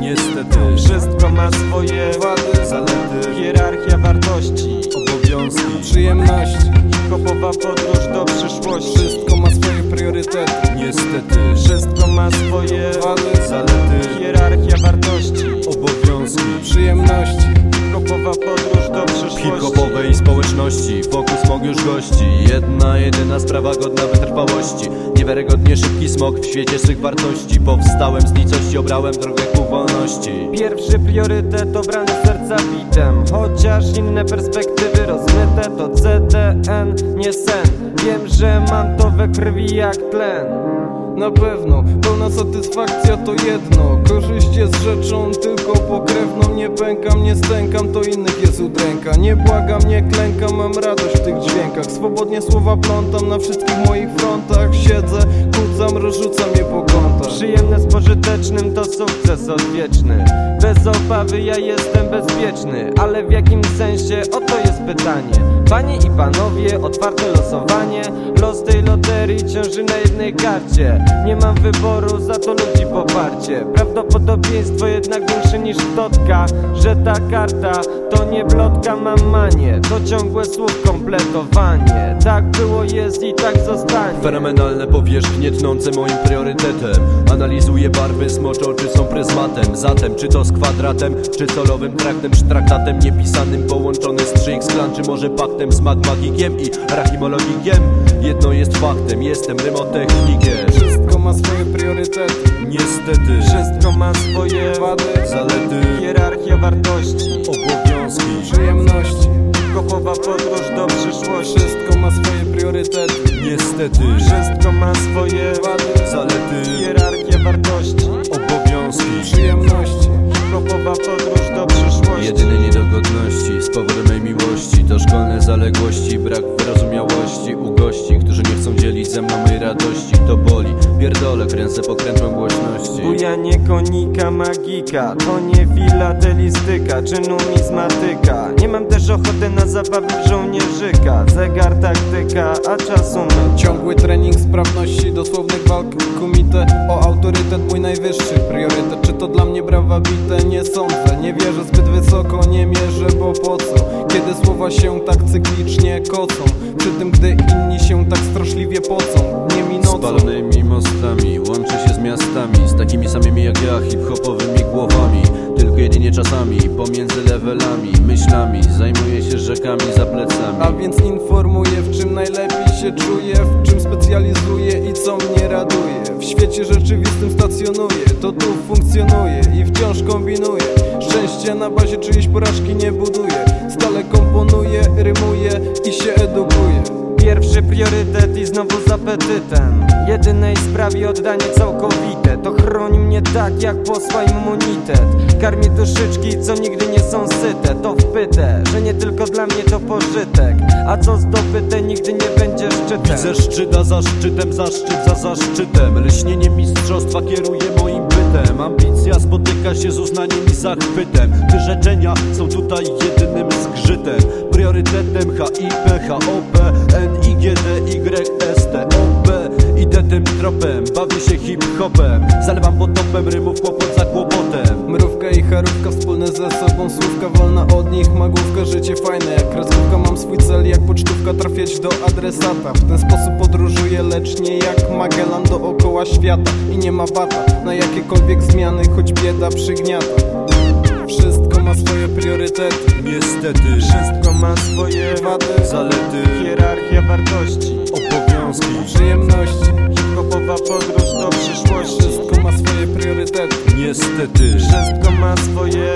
Niestety Wszystko ma swoje wady, zalety, Hierarchia wartości obowiązki Przyjemności. Kopowa podróż do przyszłości. Wszystko ma swoje priorytety. Niestety Wszystko ma swoje wady, zalety, Hierarchia wartości. Obowiązki. Przyjemności. Kopowa podróż do przyszłości. Hip-hopowej społeczności. Fokus smog już gości. Jedna, jedyna sprawa godna wytrwałości. Niewiarygodnie szybki smog w świecie swych wartości. Powstałem z nicości, obrałem drogę ku wolności. Pierwszy priorytet obrany serca bitem Chociaż inne perspektywy rozmyte to CDN, nie sen. Wiem, że mam to we krwi jak tlen na pewno, pełna satysfakcja to jedno. Korzyść jest rzeczą tylko pokrewną. Nie pękam, nie stękam, to innych jest udręka. Nie błagam, nie klękam, mam radość w tych dźwiękach. Swobodnie słowa plątam na wszystkich moich frontach. Siedzę, kucam, rozrzucam je po kątach Przyjemne z pożytecznym to sukces odwieczny. Bez obawy ja jestem bezpieczny Ale w jakim sensie? Oto jest pytanie. Panie i panowie, otwarte losowanie. Los tej loterii ciąży na jednej karcie. Nie mam wyboru, za to ludzi poparcie. Prawdopodobieństwo jednak większe niż totka Że ta karta to nie plotka, mam manię. To ciągłe słów kompletowanie. Tak było, jest i tak zostanie. Fenomenalne powierzchnie tnące moim priorytetem Analizuję barwy, smocze oczy są pryzmatem. Zatem czy to z kwadratem, czy solowym traktem Czy traktatem niepisanym połączony z klan Czy może paktem z magmagikiem i rachimologikiem Jedno jest faktem, jestem rymotechnikiem. Wszystko ma swoje priorytety. Niestety. Wszystko ma swoje wady. Zalety, Hierarchia wartości. Obowiązki. Przyjemności. Kopowa podróż do przyszłości. Wszystko ma swoje priorytety. Niestety. Wszystko ma swoje wady. Zalety, zaległości, brak wyrozumiałości U gości, którzy nie chcą dzielić ze mną radości. To boli, pierdolę, kręcę pokrętłem głośności. Bujanie konika magika To nie filatelistyka czy numizmatyka mam też ochoty na zabawy żołnierzyka. Zegar, taktyka, a czasu my Ciągły trening sprawności dosłownych walk kumite. O autorytet mój najwyższy priorytet. Czy to dla mnie brawa bite? Nie sądzę. Nie wierzę zbyt wysoko, nie mierzę, bo po co? Kiedy słowa się tak cyklicznie kocą? Przy tym gdy inni się tak straszliwie pocą Dniem i nocą. Spalonymi mostami, łączy się z miastami. Z takimi samymi jak ja, głowami Czasami, pomiędzy levelami Myślami, zajmuję się rzekami za plecami. A więc informuję w czym najlepiej się czuję W czym specjalizuję i co mnie raduje. W świecie rzeczywistym stacjonuję To tu funkcjonuje i wciąż kombinuję. Szczęście na bazie czyjejś porażki nie buduję Stale komponuję, rymuję i się edukuję Pierwszy priorytet i znowu z apetytem. Jedynej sprawie oddanie całkowite. To chroni mnie tak jak posła immunitet. Karmię duszyczki co nigdy nie są syte. To wpyte, że nie tylko dla mnie to pożytek. A co zdobyte nigdy nie będzie szczytem. Widzę szczyta za szczytem, zaszczyt za zaszczytem. Lśnienie mistrzostwa kieruje spotyka się z uznaniem i zachwytem. Wyrzeczenia są tutaj jedynym zgrzytem Priorytetem HIP, HOP, NIGD, YST, OP Idę tym tropem, bawię się hip-hopem. Zalewam potopem rymów kłopot sobą Słówka wolna od nich, magówka, życie fajne Jak kreskówka mam swój cel, jak pocztówka trafiać do adresata. W ten sposób podróżuję, lecz nie jak Magellan dookoła świata. I nie ma bata na jakiekolwiek zmiany, choć bieda przygniata. Wszystko ma swoje priorytety. Niestety, Wszystko ma swoje wady. Zalety, Hierarchia wartości. Obowiązki. Przyjemności. Kopowa podróż do przyszłości. Wszystko ma swoje priorytety. Niestety, Wszystko ma swoje